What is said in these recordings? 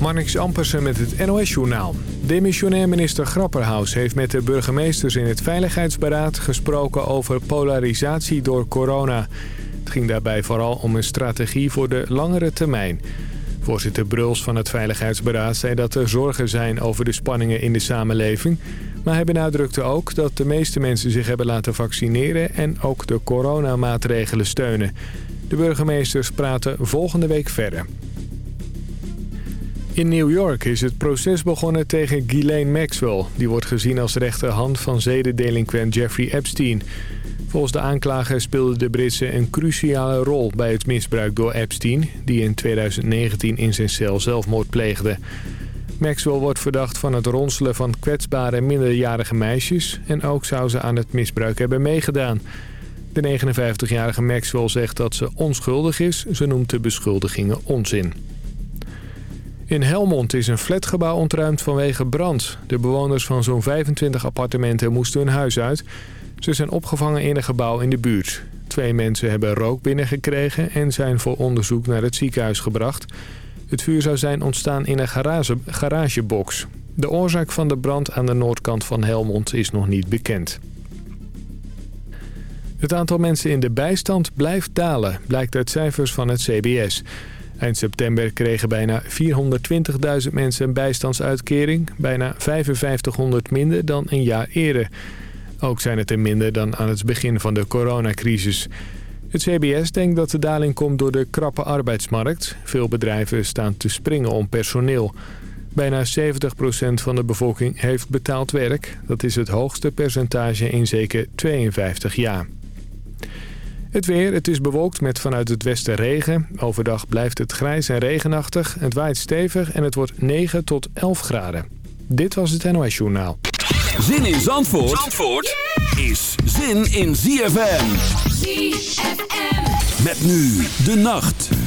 Marnix Ampersen met het NOS-journaal. Demissionair minister Grapperhaus heeft met de burgemeesters in het Veiligheidsberaad gesproken over polarisatie door corona. Het ging daarbij vooral om een strategie voor de langere termijn. Voorzitter Bruls van het Veiligheidsberaad zei dat er zorgen zijn over de spanningen in de samenleving. Maar hij benadrukte ook dat de meeste mensen zich hebben laten vaccineren en ook de coronamaatregelen steunen. De burgemeesters praten volgende week verder. In New York is het proces begonnen tegen Ghislaine Maxwell. Die wordt gezien als rechterhand van zedendelinquent Jeffrey Epstein. Volgens de aanklager speelde de Britse een cruciale rol bij het misbruik door Epstein... die in 2019 in zijn cel zelfmoord pleegde. Maxwell wordt verdacht van het ronselen van kwetsbare minderjarige meisjes... en ook zou ze aan het misbruik hebben meegedaan. De 59-jarige Maxwell zegt dat ze onschuldig is. Ze noemt de beschuldigingen onzin. In Helmond is een flatgebouw ontruimd vanwege brand. De bewoners van zo'n 25 appartementen moesten hun huis uit. Ze zijn opgevangen in een gebouw in de buurt. Twee mensen hebben rook binnengekregen en zijn voor onderzoek naar het ziekenhuis gebracht. Het vuur zou zijn ontstaan in een garage, garagebox. De oorzaak van de brand aan de noordkant van Helmond is nog niet bekend. Het aantal mensen in de bijstand blijft dalen, blijkt uit cijfers van het CBS. Eind september kregen bijna 420.000 mensen een bijstandsuitkering. Bijna 5500 minder dan een jaar eerder. Ook zijn het er minder dan aan het begin van de coronacrisis. Het CBS denkt dat de daling komt door de krappe arbeidsmarkt. Veel bedrijven staan te springen om personeel. Bijna 70% van de bevolking heeft betaald werk. Dat is het hoogste percentage in zeker 52 jaar. Het weer, het is bewolkt met vanuit het westen regen. Overdag blijft het grijs en regenachtig. Het waait stevig en het wordt 9 tot 11 graden. Dit was het NOS Journaal. Zin in Zandvoort, Zandvoort is zin in ZFM. ZFM. Met nu de nacht.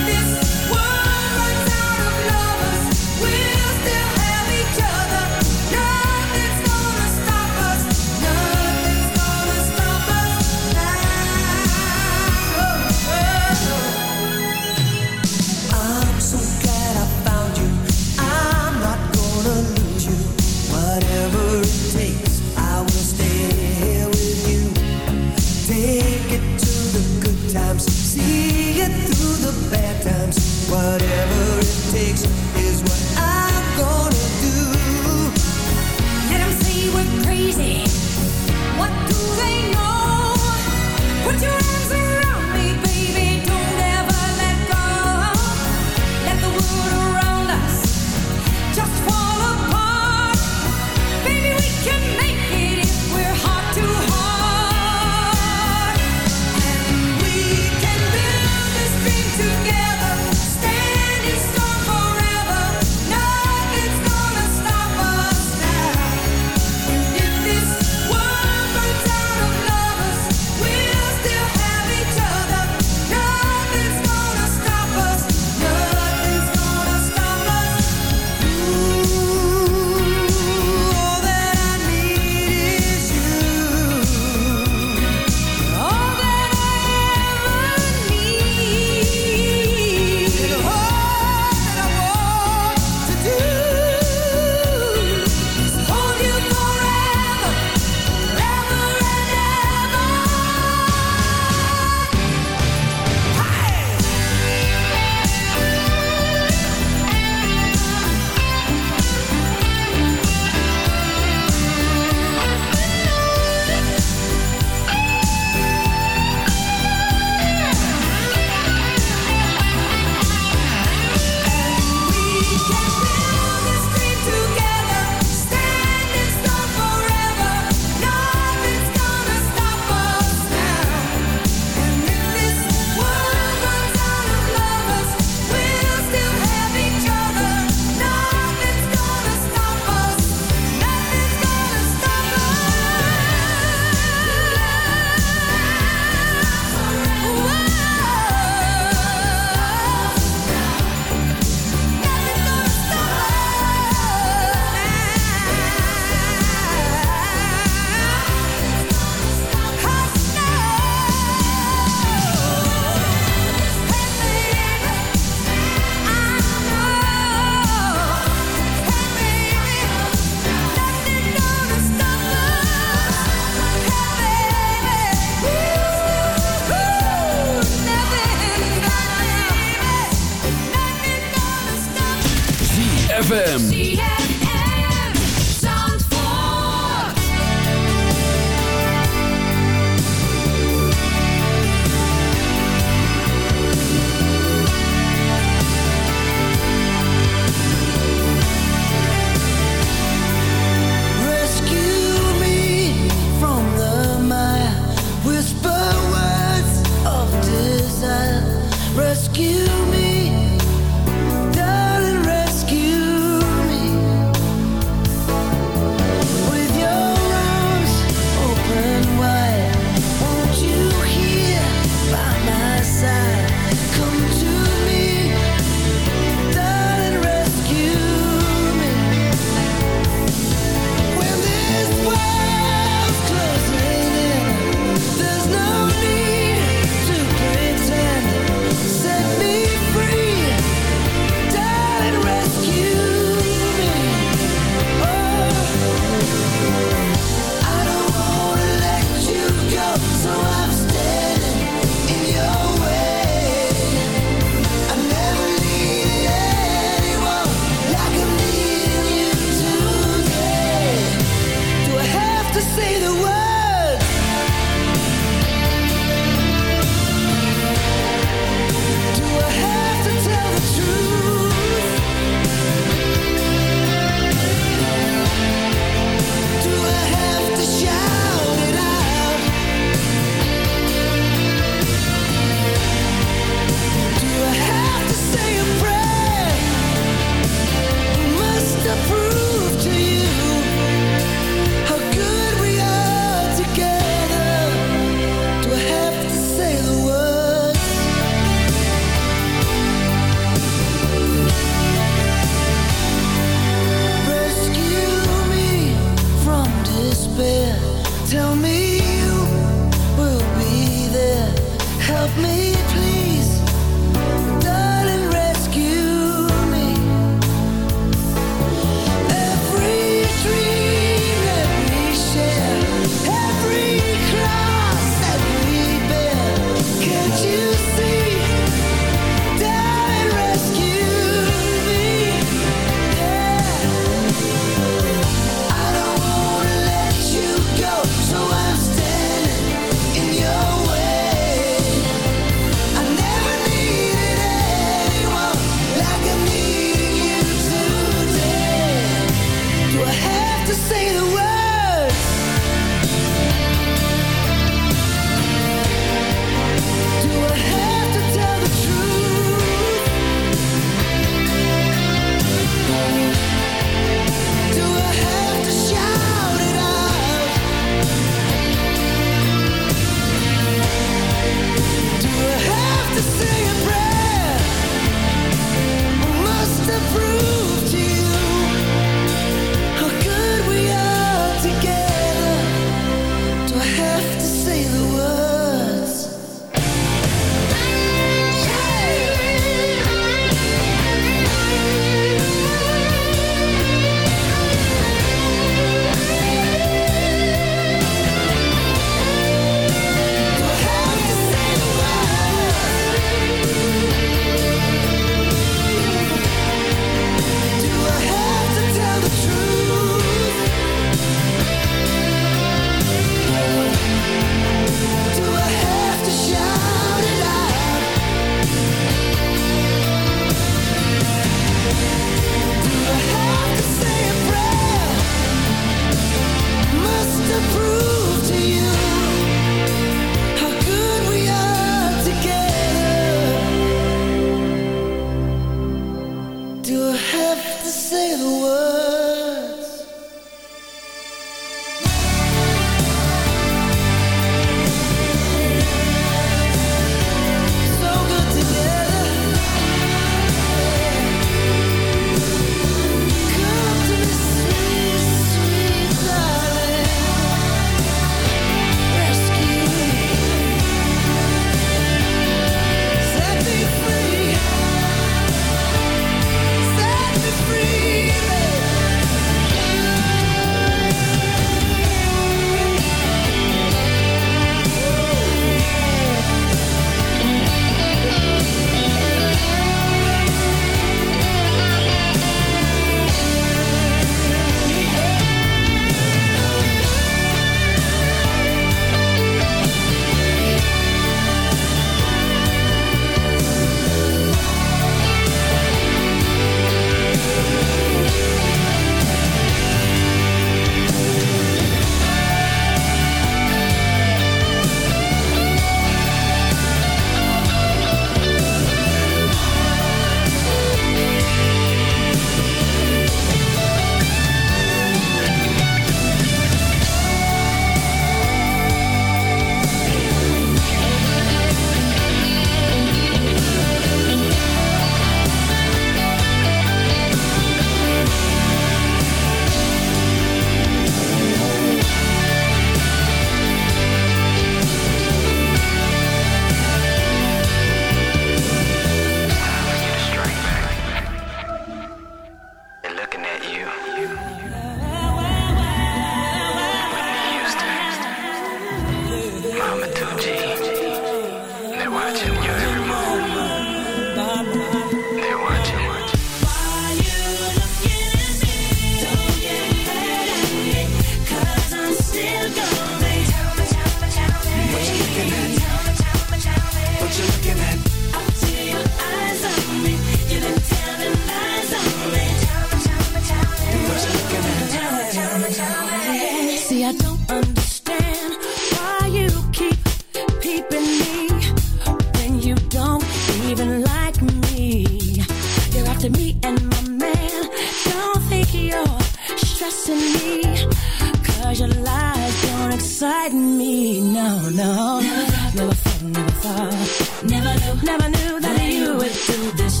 Never knew, never knew that, you would do this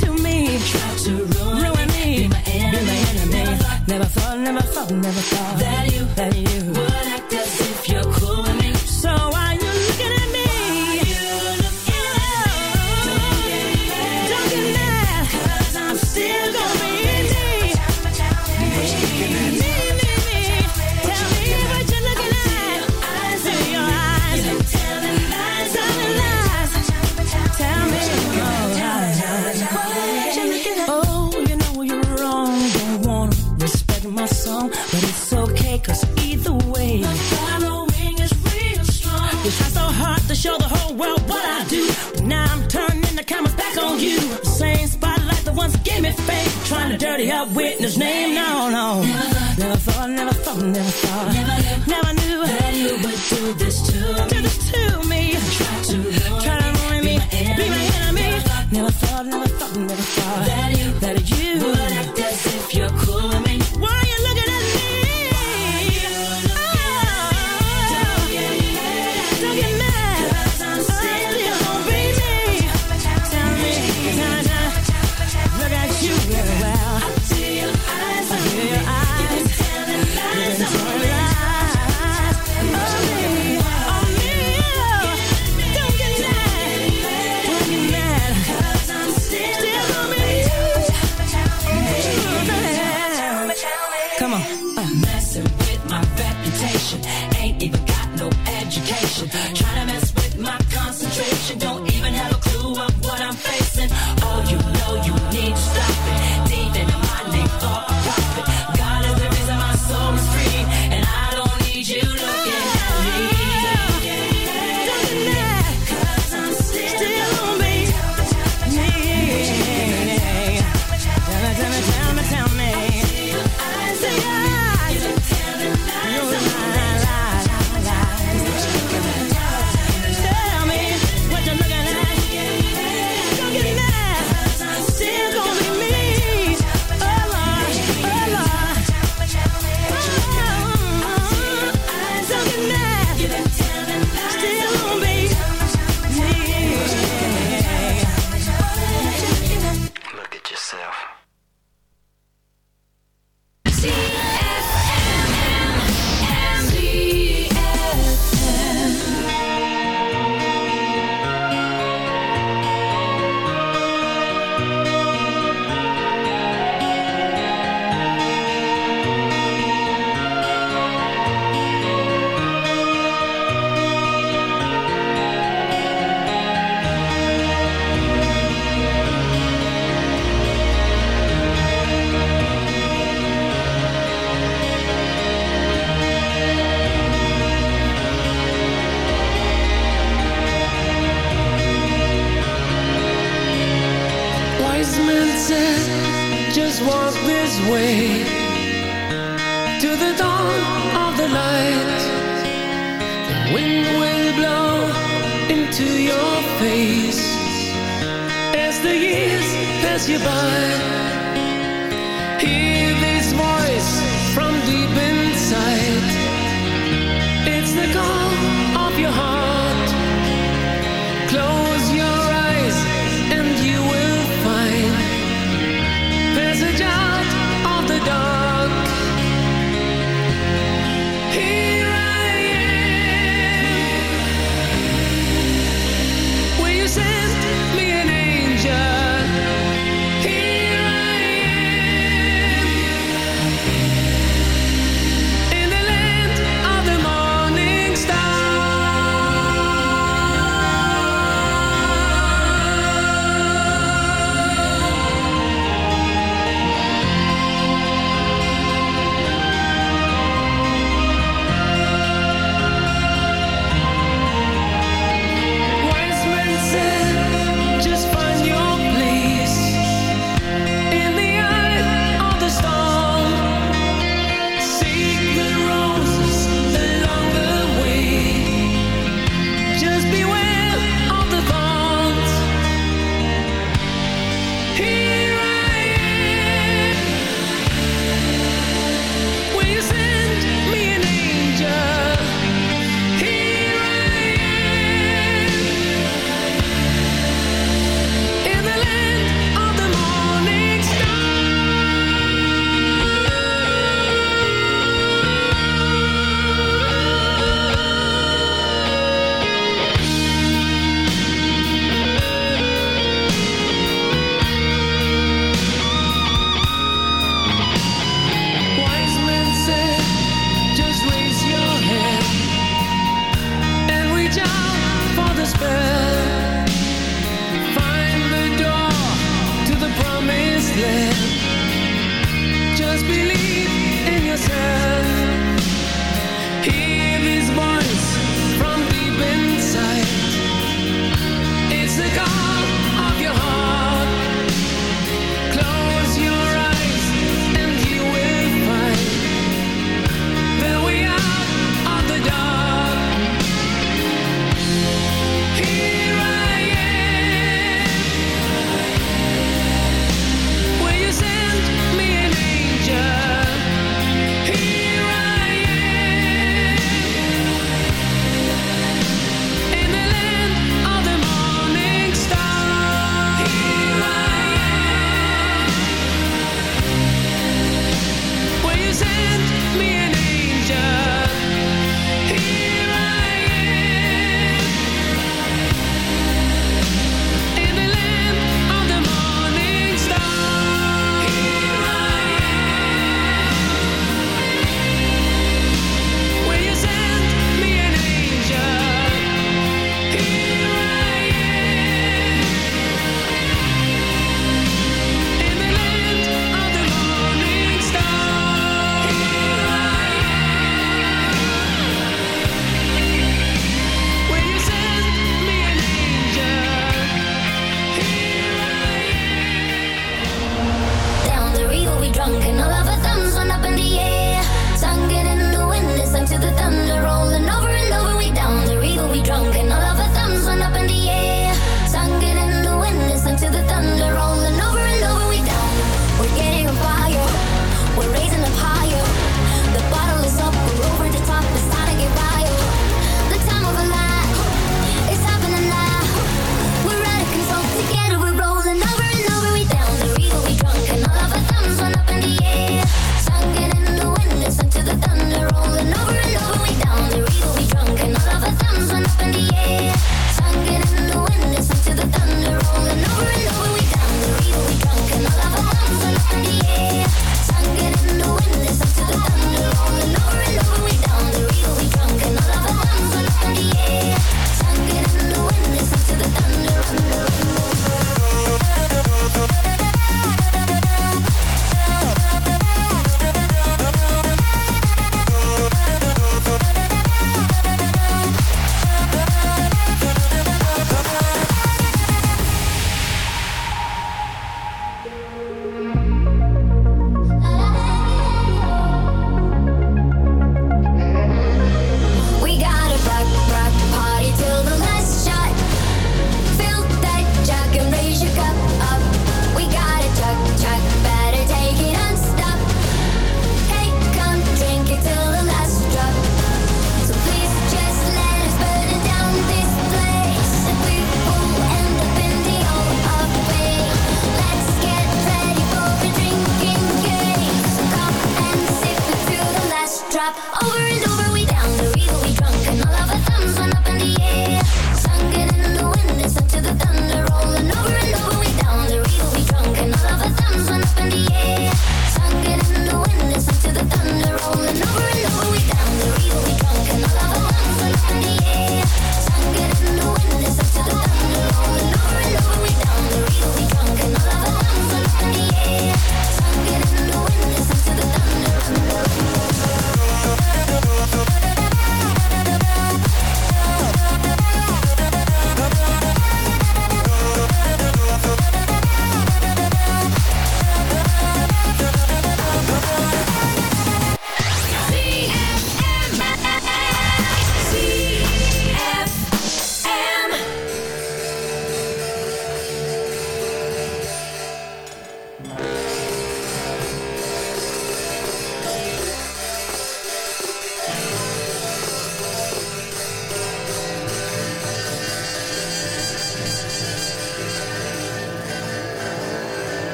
to me. Try to ruin, me. Be my enemy. Never thought, never thought, never thought that you, that you dirty up with name. No, no. Never thought, never thought, never thought. Never Yeah.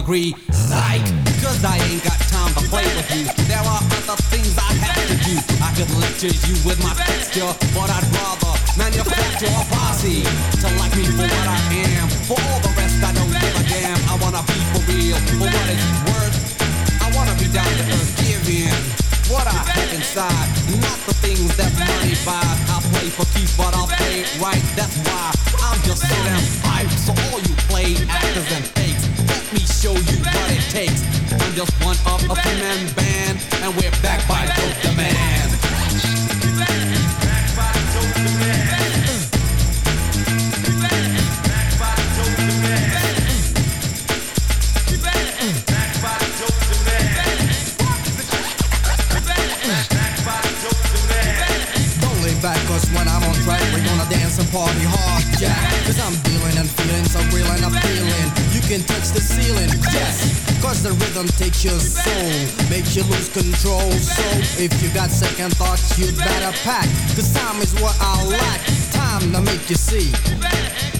Agree. If you got second thoughts You'd better pack Cause time is what I lack. Time to make you see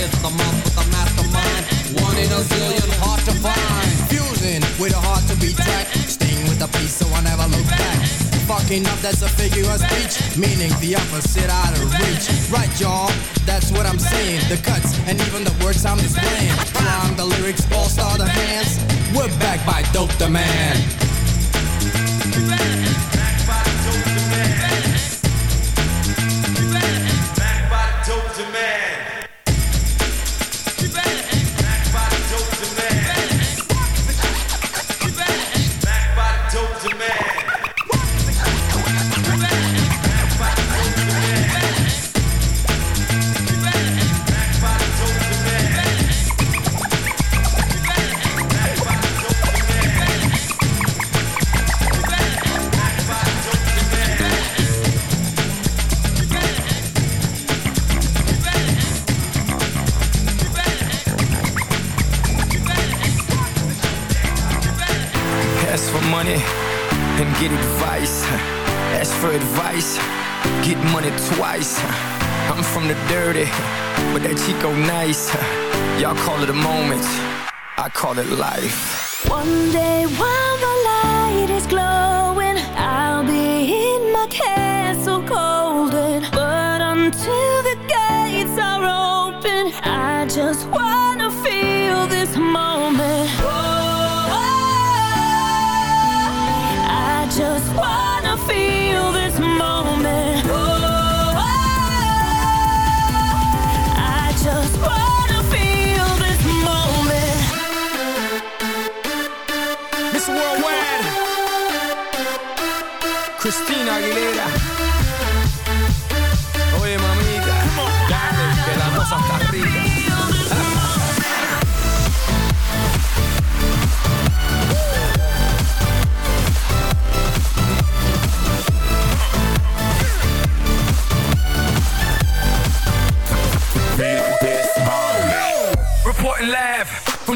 It's the month with the mastermind. One in a zillion, hard to find. Fusing with a heart to be tracked. Staying with the peace, so I never look back. Fucking up, that's a figure of speech. Meaning the opposite out of reach. Right, y'all? That's what I'm saying. The cuts and even the words I'm displaying. Prime the lyrics, all star the hands. We're back by Dope the Man.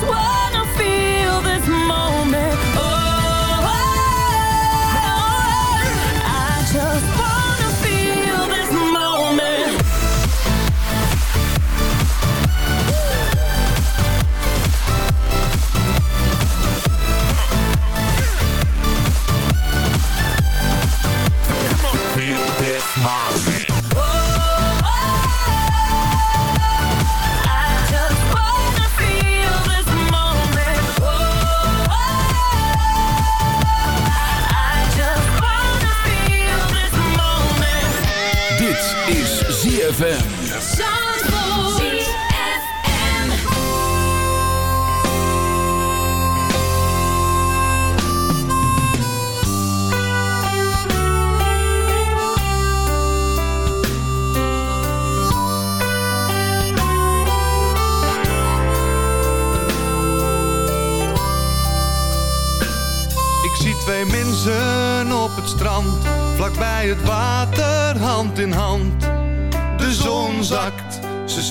I just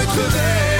nooit geweest,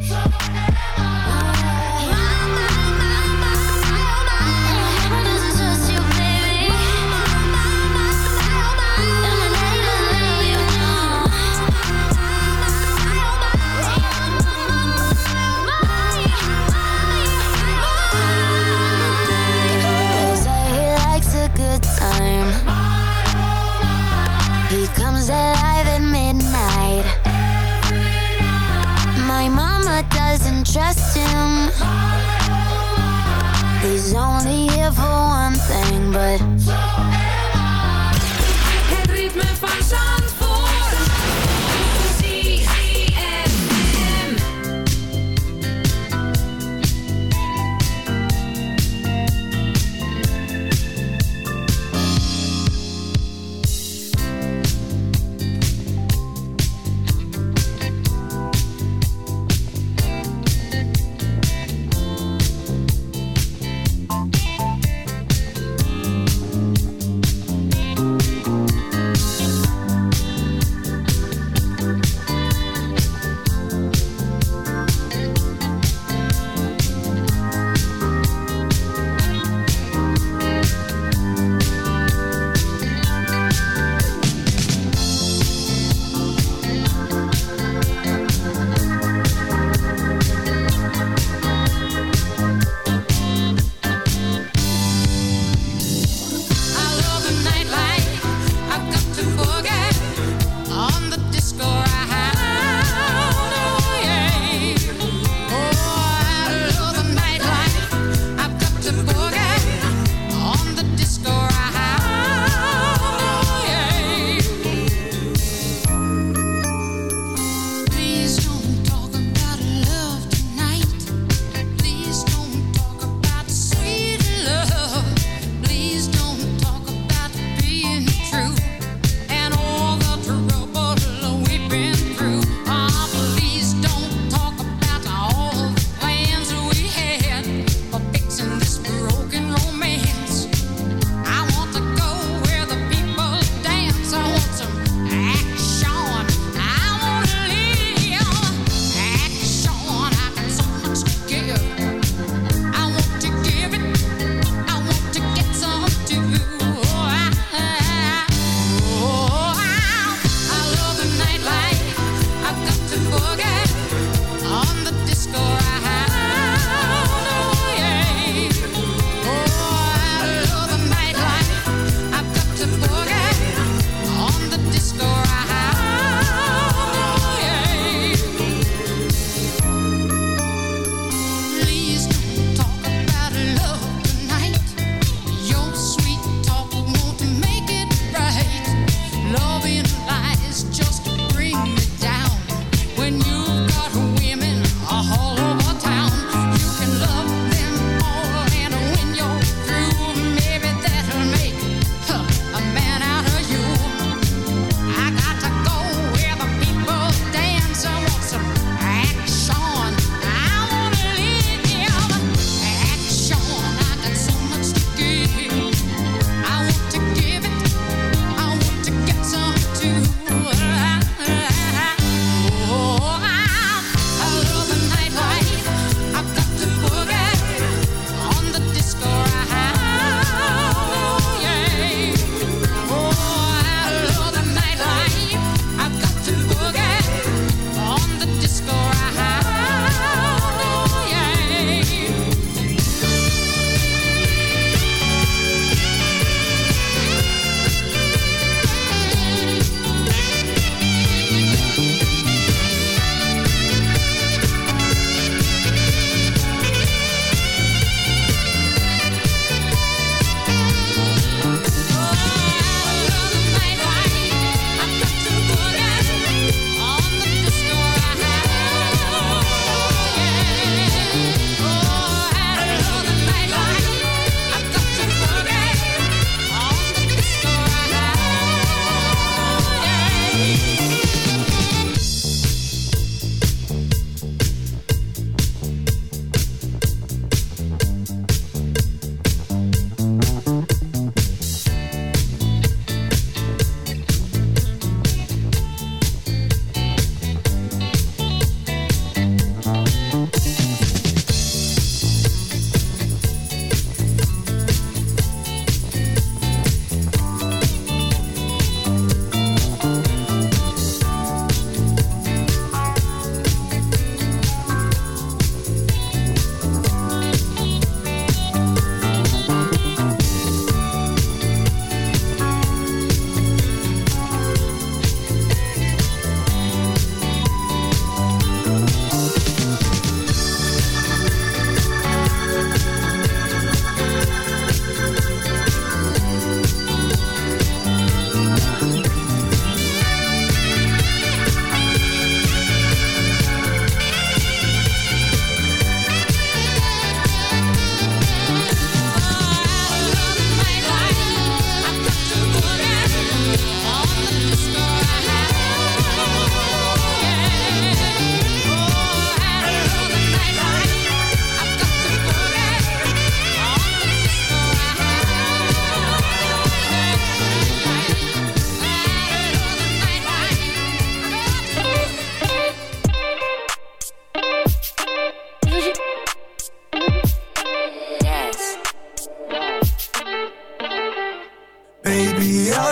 Trust him.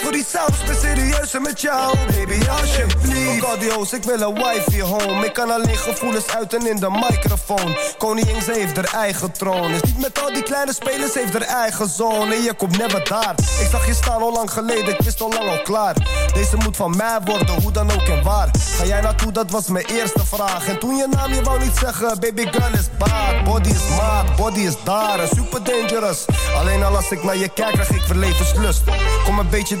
voor die saus, ben serieus met jou. Baby, alsjeblieft. Audio's, ik wil een wifey home. Ik kan alleen gevoelens uiten in de microfoon. Koningin, ze heeft haar eigen troon. Is niet met al die kleine spelers, heeft haar eigen zone. En je komt never daar. Ik zag je staan al lang geleden, ik wist al lang al klaar. Deze moet van mij worden, hoe dan ook en waar. Ga jij naartoe, dat was mijn eerste vraag. En toen je naam, je wou niet zeggen Baby girl is bad, body is maat, body is daar. Super dangerous. Alleen al als ik naar je kijk, krijg ik verlevenslust Kom een beetje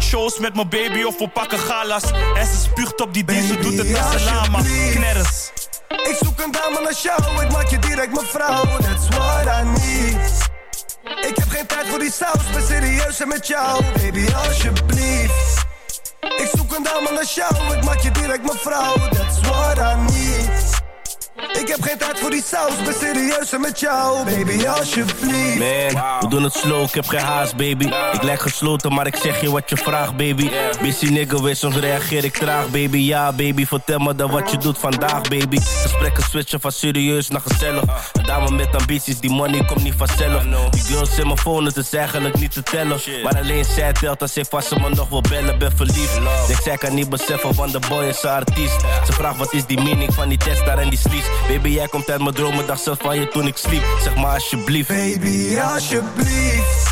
shows met mijn baby of we pakken galas. En ze spuugt op die die, ze doet het met zijn lama. Knerres. Ik zoek een dame als jou, ik maak je direct mijn vrouw. That's what I need. Ik heb geen tijd voor die saus, ben serieus en met jou. Baby, alsjeblieft. Ik zoek een dame als jou, ik maak je direct mijn vrouw. That's what I need. Ik heb geen tijd voor die saus, ben serieus en met jou. Baby, alsjeblieft. Man, we doen het slow, ik heb geen haast, baby. Ik lijk gesloten, maar ik zeg je wat je vraagt, baby Busy nigga, weer soms reageer ik traag, baby. Ja, baby, vertel me dan wat je doet vandaag, baby. Gesprekken switchen van serieus naar gezellig. Een met ambities, die money komt niet vanzelf Die girls in mijn phone, het is eigenlijk niet te tellen. Maar alleen zij telt, als ik vast ze me nog wel bellen, ben verliefd. Denk zij kan niet beseffen, want de boy is een artiest. Ze vraagt wat is die meaning van die test daar en die sleeves? Baby, jij komt uit mijn dromen, dacht zelf van je toen ik sliep. Zeg maar alsjeblieft. Baby, alsjeblieft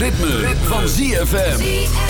ritme, van ZFM.